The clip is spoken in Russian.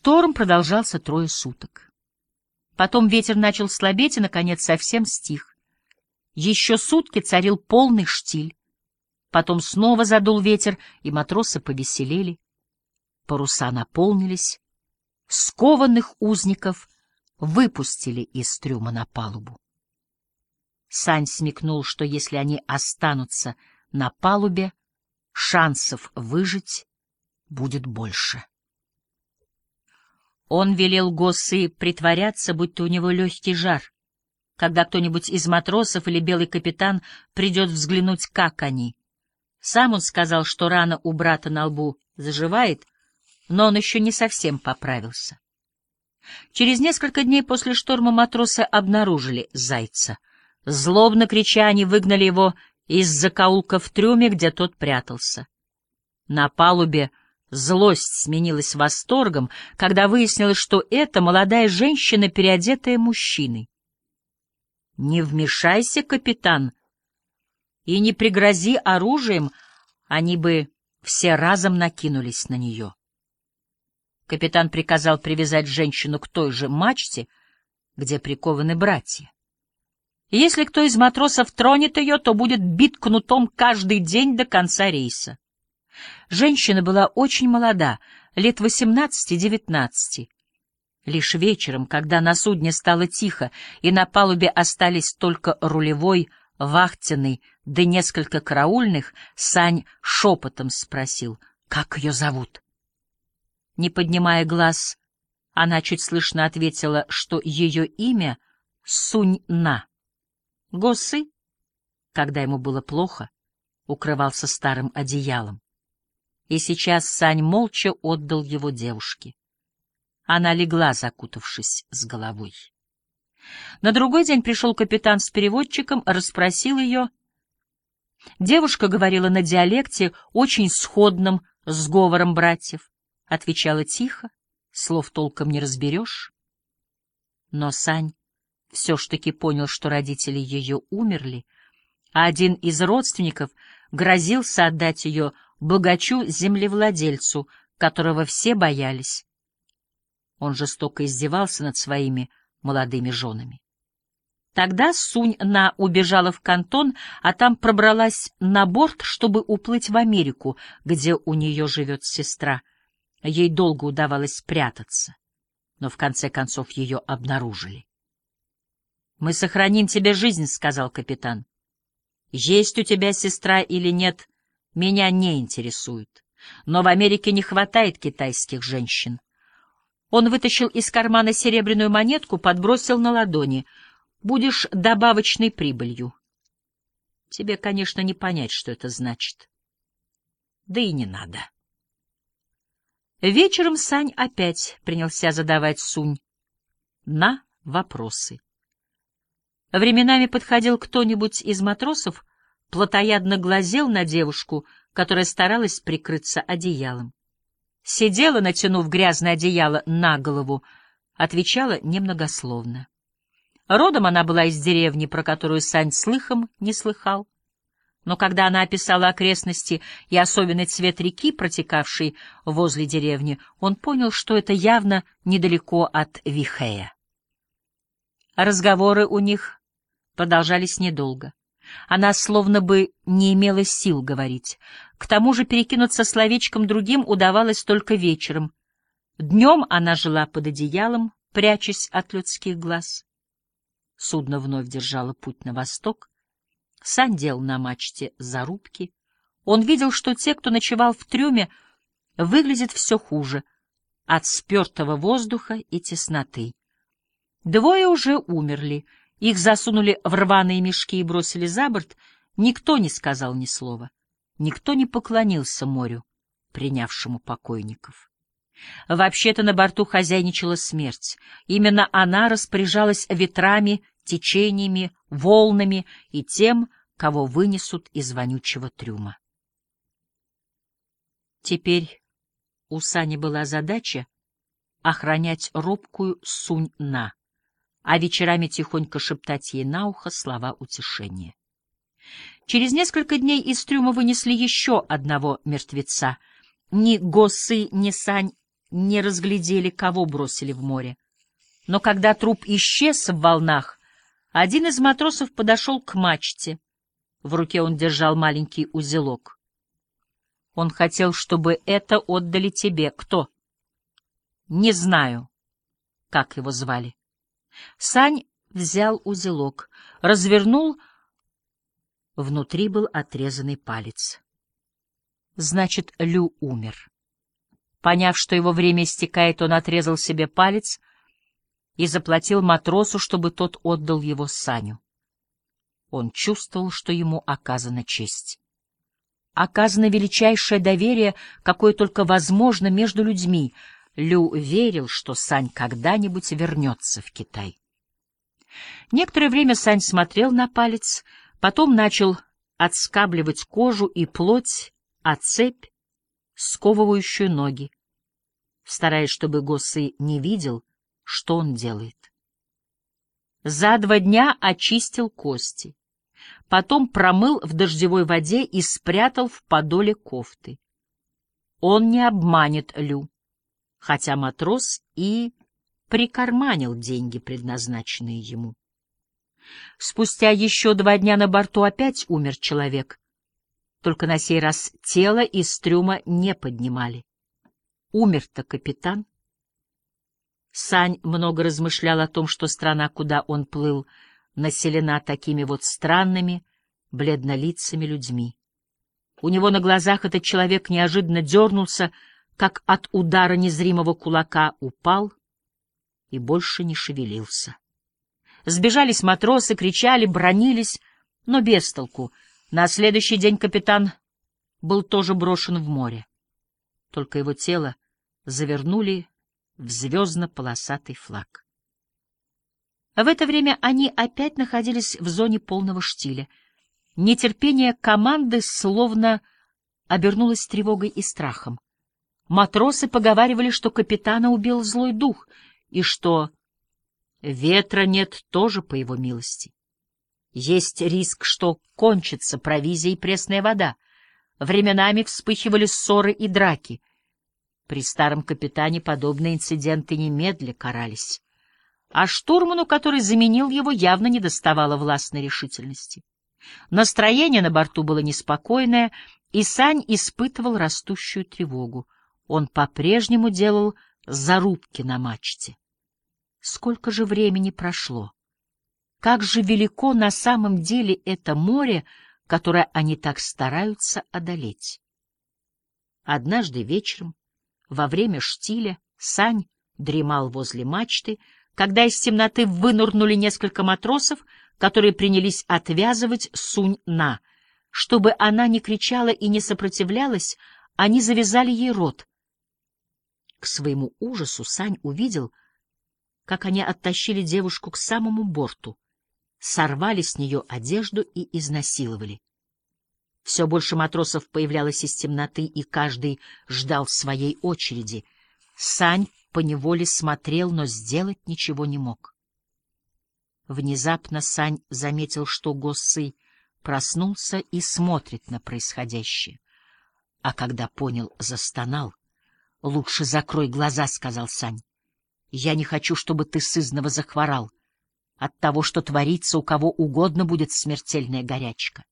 Шторм продолжался трое суток. Потом ветер начал слабеть и, наконец, совсем стих. Еще сутки царил полный штиль. Потом снова задул ветер, и матросы повеселели. Паруса наполнились. Скованных узников выпустили из трюма на палубу. Сань смекнул, что если они останутся на палубе, шансов выжить будет больше. Он велел Госсы притворяться, будто у него легкий жар, когда кто-нибудь из матросов или белый капитан придет взглянуть, как они. Сам он сказал, что рана у брата на лбу заживает, но он еще не совсем поправился. Через несколько дней после шторма матросы обнаружили зайца. Злобно крича, они выгнали его из закоулка в трюме, где тот прятался. На палубе Злость сменилась восторгом, когда выяснилось, что это молодая женщина, переодетая мужчиной. «Не вмешайся, капитан, и не пригрози оружием, они бы все разом накинулись на нее». Капитан приказал привязать женщину к той же мачте, где прикованы братья. Если кто из матросов тронет ее, то будет бит кнутом каждый день до конца рейса. Женщина была очень молода, лет восемнадцати-девятнадцати. Лишь вечером, когда на судне стало тихо и на палубе остались только рулевой, вахтенный, да несколько караульных, Сань шепотом спросил, как ее зовут. Не поднимая глаз, она чуть слышно ответила, что ее имя Сунь-На. Госы, когда ему было плохо, укрывался старым одеялом и сейчас Сань молча отдал его девушке. Она легла, закутавшись с головой. На другой день пришел капитан с переводчиком, расспросил ее. Девушка говорила на диалекте, очень сходном с говором братьев. Отвечала тихо, слов толком не разберешь. Но Сань все ж таки понял, что родители ее умерли, а один из родственников грозился отдать ее богачу-землевладельцу, которого все боялись. Он жестоко издевался над своими молодыми женами. Тогда Сунь-На убежала в кантон, а там пробралась на борт, чтобы уплыть в Америку, где у нее живет сестра. Ей долго удавалось прятаться, но в конце концов ее обнаружили. — Мы сохраним тебе жизнь, — сказал капитан. — Есть у тебя сестра или нет, меня не интересует. Но в Америке не хватает китайских женщин. Он вытащил из кармана серебряную монетку, подбросил на ладони. Будешь добавочной прибылью. Тебе, конечно, не понять, что это значит. Да и не надо. Вечером Сань опять принялся задавать Сунь на вопросы. Временами подходил кто-нибудь из матросов, плотоядно глазел на девушку, которая старалась прикрыться одеялом. Сидела, натянув грязное одеяло на голову, отвечала немногословно. Родом она была из деревни, про которую Сань слыхом не слыхал. Но когда она описала окрестности и особенный цвет реки, протекавшей возле деревни, он понял, что это явно недалеко от Вихея. Разговоры у них продолжались недолго. Она словно бы не имела сил говорить. К тому же перекинуться словечком другим удавалось только вечером. Днем она жила под одеялом, прячась от людских глаз. Судно вновь держало путь на восток. Сан дел на мачте зарубки. Он видел, что те, кто ночевал в трюме, выглядят все хуже от спертого воздуха и тесноты. Двое уже умерли — их засунули в рваные мешки и бросили за борт. Никто не сказал ни слова. Никто не поклонился морю, принявшему покойников. Вообще-то на борту хозяйничала смерть. Именно она распоряжалась ветрами, течениями, волнами и тем, кого вынесут из вонючего трюма. Теперь у Сани была задача охранять робкую Сунь-На а вечерами тихонько шептать ей на ухо слова утешения. Через несколько дней из трюма вынесли еще одного мертвеца. Ни Госы, ни Сань не разглядели, кого бросили в море. Но когда труп исчез в волнах, один из матросов подошел к мачте. В руке он держал маленький узелок. Он хотел, чтобы это отдали тебе. Кто? Не знаю, как его звали. Сань взял узелок, развернул. Внутри был отрезанный палец. Значит, Лю умер. Поняв, что его время истекает, он отрезал себе палец и заплатил матросу, чтобы тот отдал его Саню. Он чувствовал, что ему оказана честь. Оказано величайшее доверие, какое только возможно между людьми. Лю верил, что Сань когда-нибудь вернется в Китай. Некоторое время Сань смотрел на палец, потом начал отскабливать кожу и плоть, а цепь, сковывающую ноги, стараясь, чтобы Госы не видел, что он делает. За два дня очистил кости, потом промыл в дождевой воде и спрятал в подоле кофты. Он не обманет Лю, хотя матрос и прикарманил деньги, предназначенные ему. Спустя еще два дня на борту опять умер человек, только на сей раз тело из трюма не поднимали. Умер-то капитан. Сань много размышлял о том, что страна, куда он плыл, населена такими вот странными, бледнолицами людьми. У него на глазах этот человек неожиданно дернулся, как от удара незримого кулака упал и больше не шевелился. Сбежались матросы, кричали, бронились, но без толку. На следующий день капитан был тоже брошен в море. Только его тело завернули в звездно-полосатый флаг. В это время они опять находились в зоне полного штиля. Нетерпение команды словно обернулось тревогой и страхом. Матросы поговаривали, что капитана убил злой дух, и что ветра нет тоже по его милости. Есть риск, что кончится провизия и пресная вода. Временами вспыхивали ссоры и драки. При старом капитане подобные инциденты немедля карались. А штурману, который заменил его, явно не доставало властной решительности. Настроение на борту было неспокойное, и Сань испытывал растущую тревогу. Он по-прежнему делал зарубки на мачте. Сколько же времени прошло? Как же велико на самом деле это море, которое они так стараются одолеть? Однажды вечером, во время штиля, Сань дремал возле мачты, когда из темноты вынурнули несколько матросов, которые принялись отвязывать Сунь-На. Чтобы она не кричала и не сопротивлялась, они завязали ей рот. К своему ужасу Сань увидел, как они оттащили девушку к самому борту сорвали с нее одежду и изнасиловали. Все больше матросов появлялось из темноты, и каждый ждал своей очереди. Сань поневоле смотрел, но сделать ничего не мог. Внезапно Сань заметил, что Госсы проснулся и смотрит на происходящее. А когда понял, застонал. — Лучше закрой глаза, — сказал Сань. — Я не хочу, чтобы ты сызново захворал. От того, что творится, у кого угодно будет смертельная горячка.